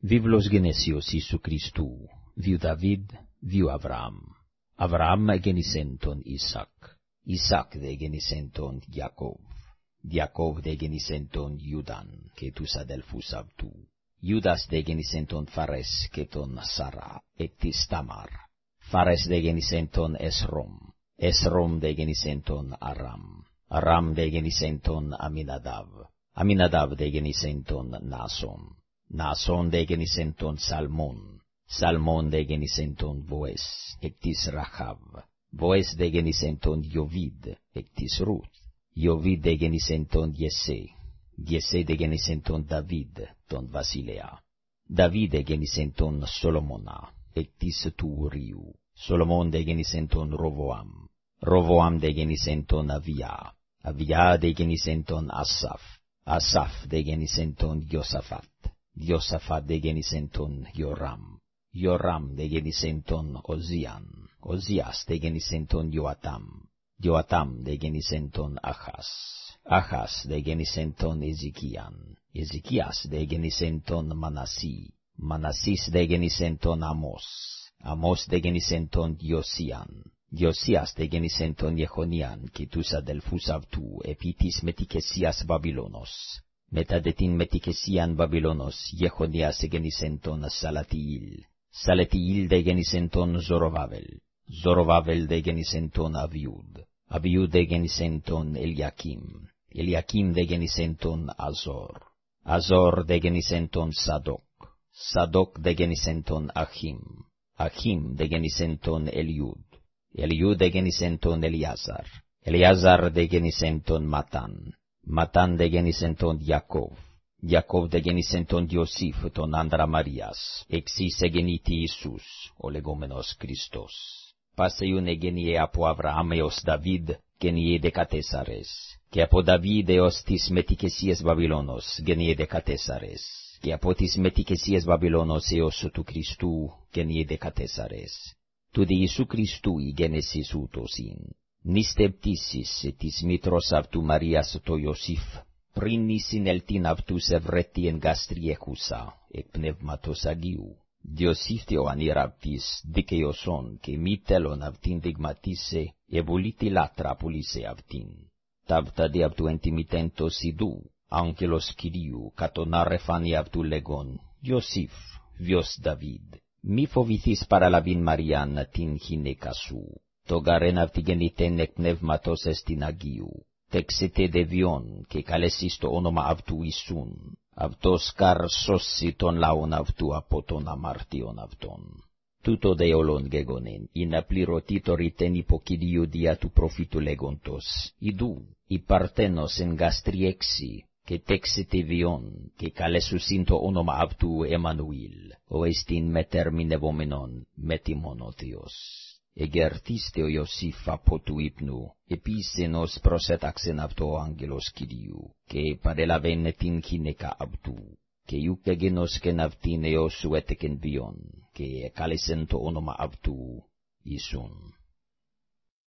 Βίβλος γενέσιος Ιησού Χριστού, διού Δαβίδ, διού Αβραάμ. Αβραάμ γεννησέν τον Ισακ. Ισακ δε γεννησέν τον Ιακώβ. Διακοβ δε γεννησέν τον Ιούδαν και τους αδελφούς αυτού. Ιούδας δε γεννησέν τον Φαρές και τον Σαρά, ετί Σταμάρ. Φαρές δε γεννησέν τον Εσρόμ. Εσρόμ δε γεννησέν τον Αραμ. Αραμ δε γεννησέν τον Νασόν δε γεννησέν τον Σαλμόν, Σαλμόν δε γεννησέν τον Βοές, εκ της Ραχάβ, Βοές δε γεννησέν τον Ιωβίδ, εκ της Ρούθ, Ιωβίδ δε γεννησέν τον Γεσέ, Γεσέ δε γεννησέν τον Δαβίδ, τον Βασιλέα, Δαβίδ δε γεννησέν τον Σολομονά, εκ της Τουρίου, Σολομόν δε γεννησέν τον Ροβοάμ, Ροβοάμ δε γεννησέν τον Αβιά, Αβιά δε γεννησέν τον Ασαφ, Ασαφ δε γεννησέν τον Ιωσαφάτ, Josaphat de genisenton Joram, Joram de genisenton Ozian, Ozias de genisenton Joatam, Joatam de genisenton Achas, Achas de genisenton Ezekian, Ezekias de genisenton Manasi, Manasis de genisenton Amos, Amos de genisenton Josian, Josias de genisenton Jehonian, quitus adelfus avtu, epitis metikesias μετά δε την μετικεσίαν Βαβυλώνος γεχονίας εγενισεν τον Σαλατιήλ, Σαλατιήλ δε γενισεν τον Αβιούδ, Αβιούδ δε γενισεν τον Ελιακίμ, Αζόρ, Αζόρ δε Σαδόκ, Σαδόκ δε γενισεν τον Αχίμ, Ελιούδ, Ελιούδ Ματάν δε γέννησεν τον Ιακώβ. Ιακώβ δε γέννησεν τον Ιωσήφ, τον άνδρα Μαρίας. Εξής εγεννήτη Ιησούς, ο λεγόμενος Χριστός. Πασέιον εγεννιέ από Αβραάμ έως Δαβίδ, γεννιέ δεκατέσσαρες. Και από Δαβίδ έως της μετικεσίας Βαβυλώνος, γεννιέ δεκατέσσαρες. Και από της μετικεσίας Βαβυλώνος έως του Χριστού, γεννιέ δεκατέσσαρες. Του Ιησού Χριστού η γέννησης ούτως de Catesares. Tu de Isu Christui genesis utosin, nisteptisis tis mitros avtu Marias to Iosif, prinis in eltin avtu sevreti en gastriecusa, ec pneumatos agiu. Diosif teo aniraptis, diceoson, que mitelon avtin digmatisse, ebuliti latra pulise avtin. Tabta de avtu entimitento sidu, angelos Kyriu, catonare fani avtu legon, Iosif, vios David, το γαρέν αυτιγενιτέν εκ πνεύματος εστιν Αγίου. Τεξιτε δεβιόν και καλέσεις το όνομα αυτού Ιησούν. Αυτός καρ σώσει τον λαόν αυτού από τον αμαρτίον αυτόν. Τούτο δε όλον γεγονέν, είναι απληρωτή το ρητέν υποκυλίου δια του προφήτου λέγοντος, Ιδού, η παρτένος εν γαστριέξι, και τέξιτε βιόν, και καλέσουσιν το όνομα αυτού Εμμανουήλ εγερτίστε ο Ιωσήφ από του ύπνου, επίσενος προσέταξεν αυτό άγγελος Κυρίου, και παρελαβαίνε την γυναίκα αυτού, και ούκεγενος και αυτήν εώσου έτεκεν βιον, και εκάλεσεν το όνομα αυτού, Ιησούν.